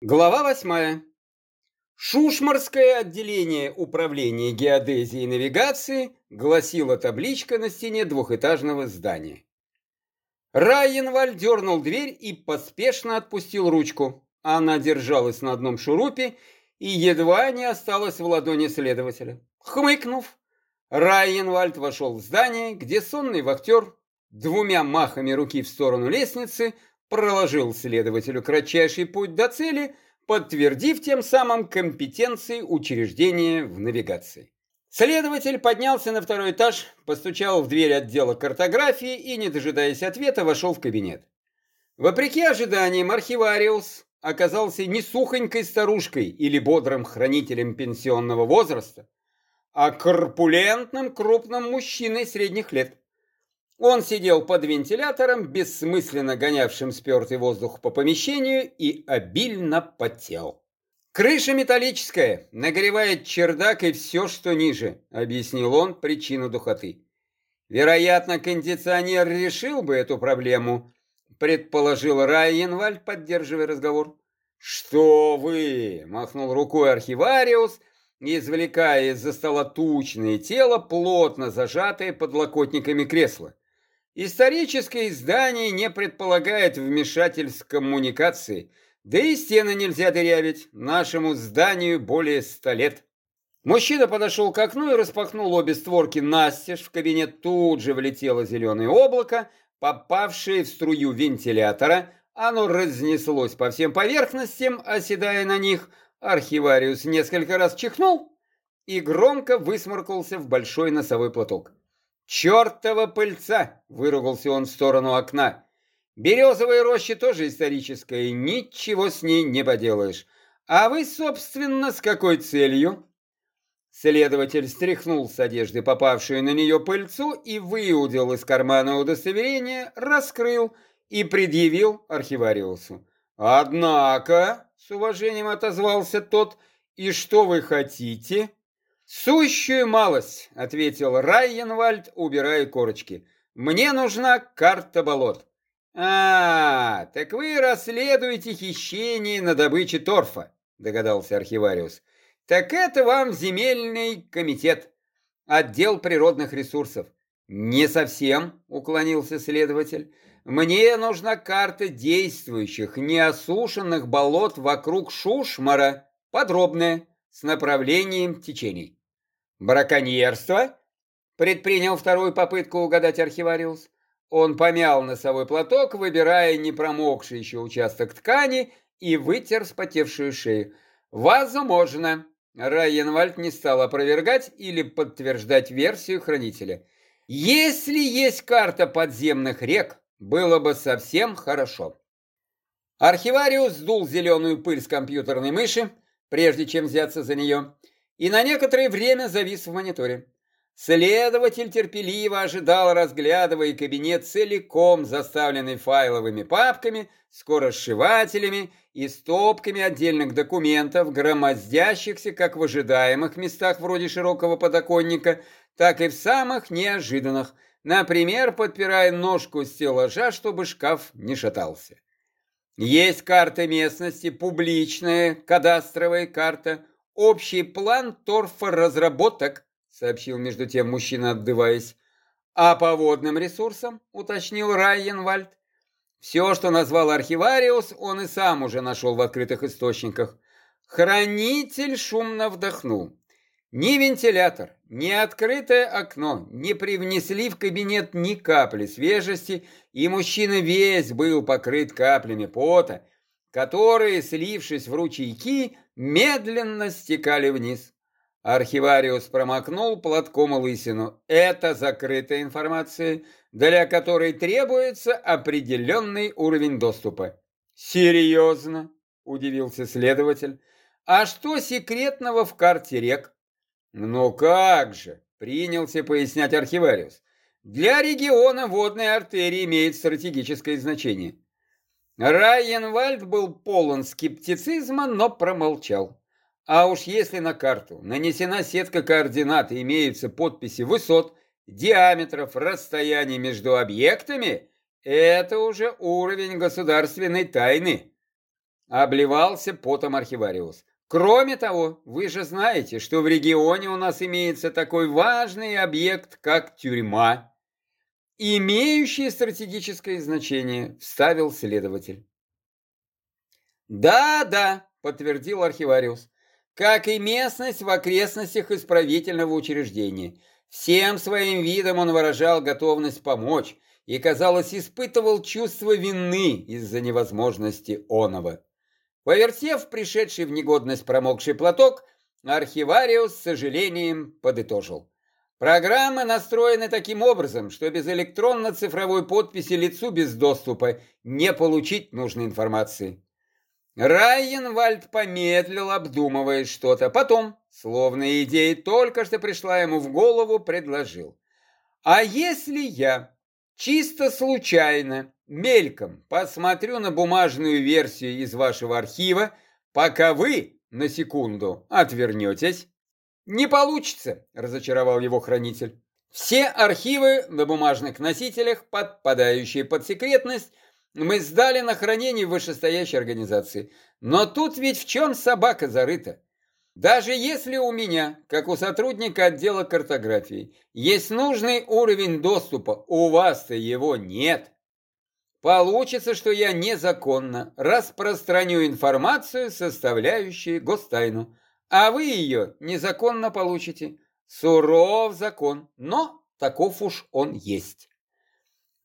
Глава восьмая. Шушмарское отделение управления геодезии и навигации гласила табличка на стене двухэтажного здания. Райенваль дернул дверь и поспешно отпустил ручку. Она держалась на одном шурупе и едва не осталась в ладони следователя. Хмыкнув, Райенвальд вошел в здание, где сонный вахтер двумя махами руки в сторону лестницы – проложил следователю кратчайший путь до цели, подтвердив тем самым компетенции учреждения в навигации. Следователь поднялся на второй этаж, постучал в дверь отдела картографии и, не дожидаясь ответа, вошел в кабинет. Вопреки ожиданиям, архивариус оказался не сухонькой старушкой или бодрым хранителем пенсионного возраста, а корпулентным крупным мужчиной средних лет. Он сидел под вентилятором, бессмысленно гонявшим спертый воздух по помещению, и обильно потел. «Крыша металлическая, нагревает чердак и все, что ниже», — объяснил он причину духоты. «Вероятно, кондиционер решил бы эту проблему», — предположил Райенваль, поддерживая разговор. «Что вы?» — махнул рукой архивариус, извлекая из-за стола тучное тело, плотно зажатое подлокотниками кресла. Историческое издание не предполагает вмешательств коммуникации, да и стены нельзя дырявить, нашему зданию более ста лет. Мужчина подошел к окну и распахнул обе створки настежь, в кабинет тут же влетело зеленое облако, попавшее в струю вентилятора, оно разнеслось по всем поверхностям, оседая на них, архивариус несколько раз чихнул и громко высморкался в большой носовой платок. «Чертова пыльца!» — выругался он в сторону окна. «Березовая роща тоже историческая, ничего с ней не поделаешь. А вы, собственно, с какой целью?» Следователь стряхнул с одежды попавшую на нее пыльцу и выудил из кармана удостоверение, раскрыл и предъявил архивариусу. «Однако», — с уважением отозвался тот, — «и что вы хотите?» «Сущую малость», — ответил Райенвальд, убирая корочки. «Мне нужна карта болот». «А, так вы расследуете хищение на добыче торфа», — догадался архивариус. «Так это вам земельный комитет, отдел природных ресурсов». «Не совсем», — уклонился следователь. «Мне нужна карта действующих, неосушенных болот вокруг Шушмара, подробная, с направлением течений». «Браконьерство?» — предпринял вторую попытку угадать архивариус. Он помял носовой платок, выбирая непромокший еще участок ткани и вытер спотевшую шею. «Возможно». Райенвальд не стал опровергать или подтверждать версию хранителя. «Если есть карта подземных рек, было бы совсем хорошо». Архивариус сдул зеленую пыль с компьютерной мыши, прежде чем взяться за нее и на некоторое время завис в мониторе. Следователь терпеливо ожидал, разглядывая кабинет целиком заставленный файловыми папками, скоросшивателями и стопками отдельных документов, громоздящихся как в ожидаемых местах вроде широкого подоконника, так и в самых неожиданных, например, подпирая ножку стеллажа, чтобы шкаф не шатался. Есть карта местности, публичная кадастровая карта – общий план торфоразработок, сообщил между тем мужчина, отдываясь. А по водным ресурсам, уточнил Райенвальд. Все, что назвал архивариус, он и сам уже нашел в открытых источниках. Хранитель шумно вдохнул. Ни вентилятор, ни открытое окно не привнесли в кабинет ни капли свежести, и мужчина весь был покрыт каплями пота, которые, слившись в ручейки, медленно стекали вниз. Архивариус промокнул платком лысину. Это закрытая информация, для которой требуется определенный уровень доступа. Серьезно? Удивился следователь. А что секретного в карте рек? Ну как же, принялся пояснять архивариус. Для региона водная артерия имеет стратегическое значение. Райенвальд был полон скептицизма, но промолчал. А уж если на карту нанесена сетка координат и имеются подписи высот, диаметров, расстояний между объектами, это уже уровень государственной тайны. Обливался потом архивариус. Кроме того, вы же знаете, что в регионе у нас имеется такой важный объект, как тюрьма, имеющий стратегическое значение, вставил следователь. Да, да, подтвердил архивариус, как и местность в окрестностях исправительного учреждения. Всем своим видом он выражал готовность помочь и, казалось, испытывал чувство вины из-за невозможности оного. Повертев пришедший в негодность промокший платок, архивариус с сожалением подытожил. Программы настроены таким образом, что без электронно-цифровой подписи лицу без доступа не получить нужной информации. Райенвальд помедлил, обдумывая что-то. Потом, словно идея только что пришла ему в голову, предложил. «А если я чисто случайно мельком посмотрю на бумажную версию из вашего архива, пока вы на секунду отвернетесь. Не получится, разочаровал его хранитель. Все архивы на бумажных носителях, подпадающие под секретность, мы сдали на хранение вышестоящей организации. Но тут ведь в чем собака зарыта? Даже если у меня, как у сотрудника отдела картографии, есть нужный уровень доступа, у вас-то его нет. Получится, что я незаконно распространю информацию, составляющую гостайну, а вы ее незаконно получите. Суров закон, но таков уж он есть.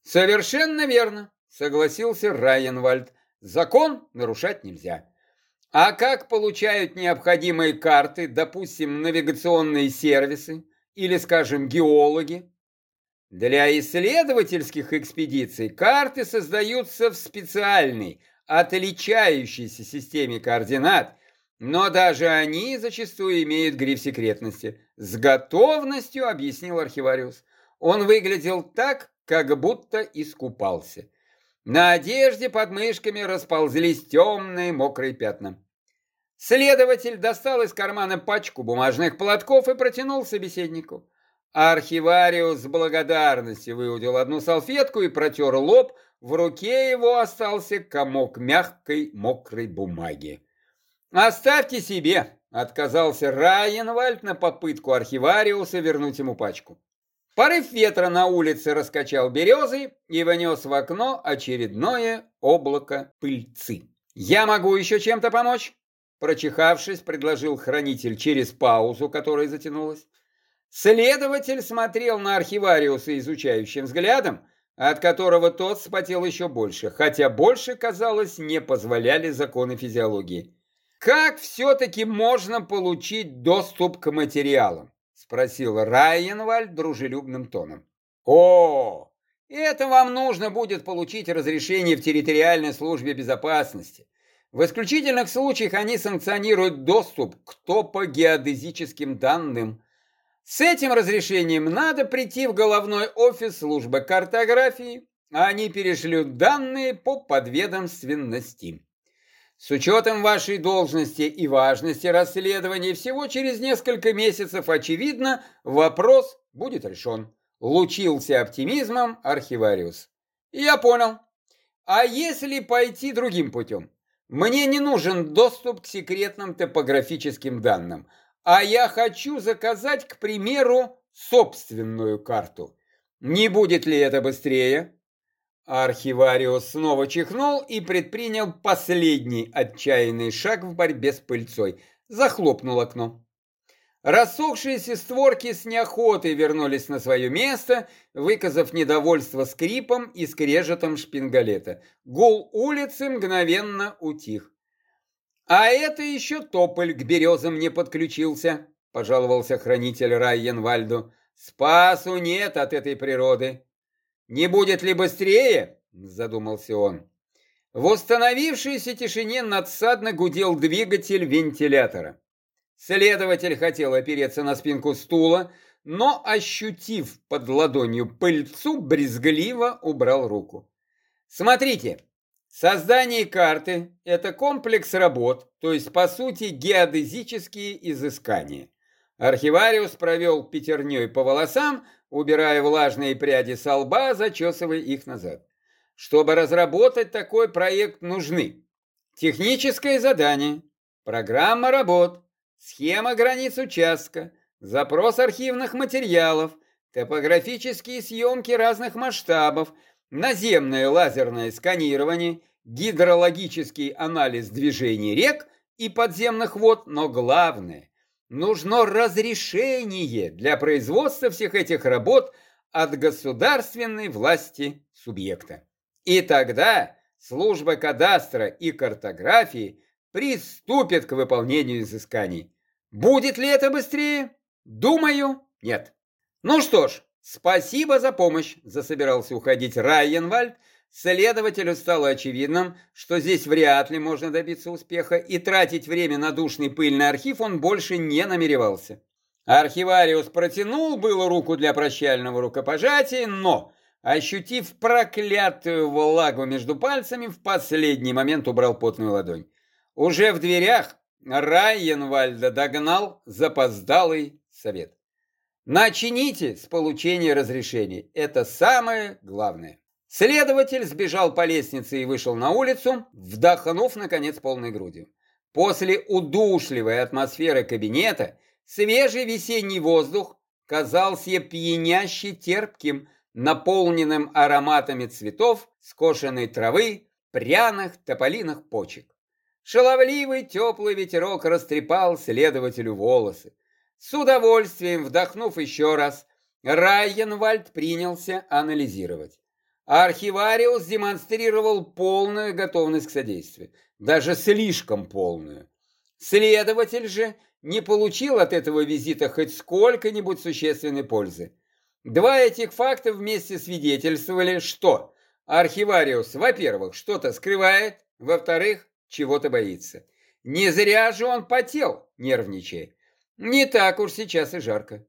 Совершенно верно, согласился Райенвальд. Закон нарушать нельзя. А как получают необходимые карты, допустим, навигационные сервисы или, скажем, геологи? Для исследовательских экспедиций карты создаются в специальной, отличающейся системе координат, но даже они зачастую имеют гриф секретности. С готовностью объяснил архивариус. Он выглядел так, как будто искупался. На одежде под мышками расползлись темные мокрые пятна. Следователь достал из кармана пачку бумажных платков и протянул собеседнику. Архивариус с благодарностью выудил одну салфетку и протер лоб, в руке его остался комок мягкой мокрой бумаги. «Оставьте себе!» — отказался Райенвальд на попытку архивариуса вернуть ему пачку. Порыв ветра на улице раскачал березы и внес в окно очередное облако пыльцы. «Я могу еще чем-то помочь?» Прочихавшись, предложил хранитель через паузу, которая затянулась. Следователь смотрел на архивариуса изучающим взглядом, от которого тот спотел еще больше, хотя больше, казалось, не позволяли законы физиологии. «Как все-таки можно получить доступ к материалам?» – спросил Райенвальд дружелюбным тоном. «О, это вам нужно будет получить разрешение в территориальной службе безопасности. В исключительных случаях они санкционируют доступ к топогеодезическим данным, с этим разрешением надо прийти в головной офис службы картографии, а они перешлют данные по подведомственности. С учетом вашей должности и важности расследования всего через несколько месяцев, очевидно, вопрос будет решен. Лучился оптимизмом архивариус. Я понял. А если пойти другим путем? Мне не нужен доступ к секретным топографическим данным – а я хочу заказать, к примеру, собственную карту. Не будет ли это быстрее? Архивариус снова чихнул и предпринял последний отчаянный шаг в борьбе с пыльцой. Захлопнул окно. Рассохшиеся створки с неохотой вернулись на свое место, выказав недовольство скрипом и скрежетом шпингалета. Гул улицы мгновенно утих. «А это еще тополь к березам не подключился», — пожаловался хранитель Райенвальду. «Спасу нет от этой природы». «Не будет ли быстрее?» — задумался он. В установившейся тишине надсадно гудел двигатель вентилятора. Следователь хотел опереться на спинку стула, но, ощутив под ладонью пыльцу, брезгливо убрал руку. «Смотрите, Создание карты – это комплекс работ, то есть, по сути, геодезические изыскания. Архивариус провел пятерней по волосам, убирая влажные пряди со лба, зачесывая их назад. Чтобы разработать такой проект, нужны Техническое задание, программа работ, схема границ участка, запрос архивных материалов, топографические съемки разных масштабов, наземное лазерное сканирование, гидрологический анализ движений рек и подземных вод, но главное, нужно разрешение для производства всех этих работ от государственной власти субъекта. И тогда служба кадастра и картографии приступит к выполнению изысканий. Будет ли это быстрее? Думаю, нет. Ну что ж, спасибо за помощь, засобирался уходить Райенвальд. Следователю стало очевидным, что здесь вряд ли можно добиться успеха, и тратить время на душный пыльный архив он больше не намеревался. Архивариус протянул было руку для прощального рукопожатия, но, ощутив проклятую влагу между пальцами, в последний момент убрал потную ладонь. Уже в дверях Райенвальда догнал запоздалый совет. Начините с получения разрешения. Это самое главное. Следователь сбежал по лестнице и вышел на улицу, вдохнув, наконец, полной грудью. После удушливой атмосферы кабинета свежий весенний воздух казался пьяняще терпким, наполненным ароматами цветов, скошенной травы, пряных тополиных почек. Шаловливый теплый ветерок растрепал следователю волосы. С удовольствием вдохнув еще раз, Райенвальд принялся анализировать. Архивариус демонстрировал полную готовность к содействию, даже слишком полную. Следователь же не получил от этого визита хоть сколько-нибудь существенной пользы. Два этих факта вместе свидетельствовали, что архивариус, во-первых, что-то скрывает, во-вторых, чего-то боится. Не зря же он потел, нервничая. Не так уж сейчас и жарко.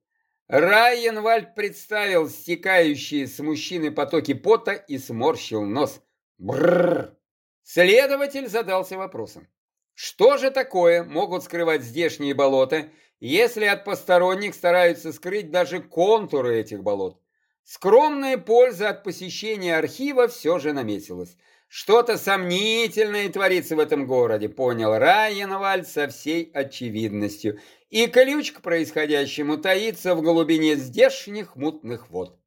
Райенвальд представил стекающие с мужчины потоки пота и сморщил нос. Бррр. Следователь задался вопросом. Что же такое могут скрывать здешние болота, если от посторонних стараются скрыть даже контуры этих болот? Скромная польза от посещения архива все же наметилась. Что-то сомнительное творится в этом городе, понял Райенвальд со всей очевидностью. И ключ к происходящему таится в глубине здешних мутных вод.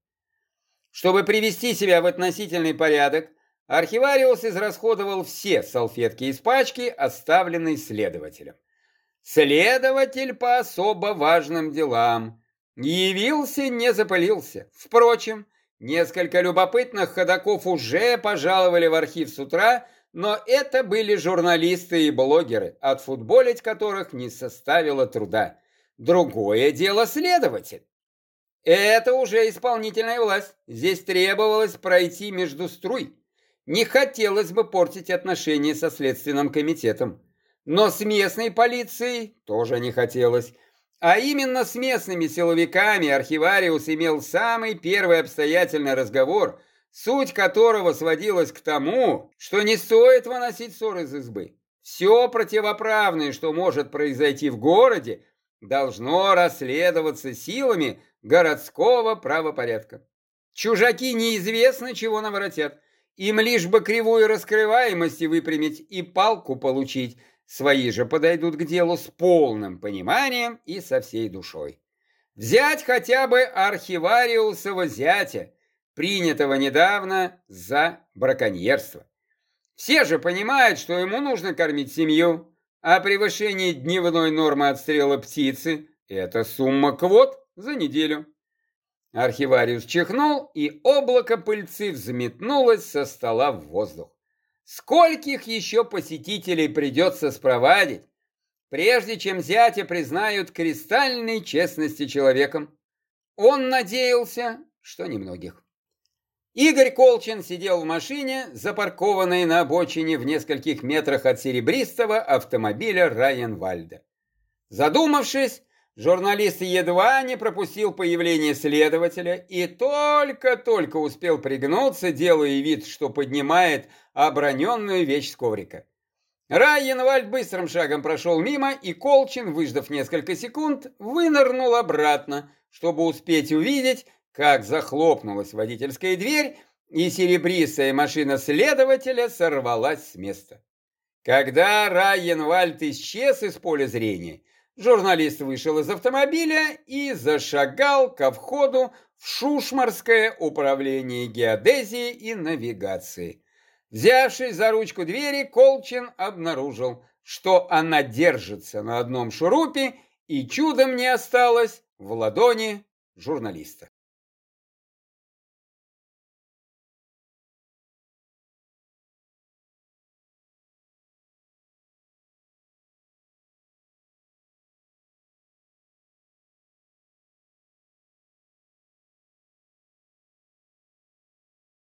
Чтобы привести себя в относительный порядок, архивариус израсходовал все салфетки из пачки, оставленной следователем. Следователь по особо важным делам. Явился, не запылился. Впрочем, Несколько любопытных ходаков уже пожаловали в архив с утра, но это были журналисты и блогеры, отфутболить которых не составило труда. Другое дело следователь. Это уже исполнительная власть. Здесь требовалось пройти между струй. Не хотелось бы портить отношения со Следственным комитетом. Но с местной полицией тоже не хотелось. А именно с местными силовиками архивариус имел самый первый обстоятельный разговор, суть которого сводилась к тому, что не стоит выносить ссор из избы. Все противоправное, что может произойти в городе, должно расследоваться силами городского правопорядка. Чужаки неизвестно, чего наворотят. Им лишь бы кривую раскрываемости выпрямить и палку получить – Свои же подойдут к делу с полным пониманием и со всей душой. Взять хотя бы архивариусова зятя, принятого недавно за браконьерство. Все же понимают, что ему нужно кормить семью, а превышение дневной нормы отстрела птицы – это сумма квот за неделю. Архивариус чихнул, и облако пыльцы взметнулось со стола в воздух. Скольких еще посетителей придется спровадить, прежде чем зятя признают кристальной честности человеком? Он надеялся, что немногих. Игорь Колчин сидел в машине, запаркованной на обочине в нескольких метрах от серебристого автомобиля Райенвальда. Задумавшись, Журналист едва не пропустил появление следователя и только-только успел пригнуться, делая вид, что поднимает оброненную вещь с коврика. Райенвальд быстрым шагом прошел мимо, и Колчин, выждав несколько секунд, вынырнул обратно, чтобы успеть увидеть, как захлопнулась водительская дверь, и серебристая машина следователя сорвалась с места. Когда Райенвальд исчез из поля зрения, журналист вышел из автомобиля и зашагал ко входу в Шушмарское управление геодезии и навигации. Взявшись за ручку двери, Колчин обнаружил, что она держится на одном шурупе и чудом не осталась в ладони журналиста.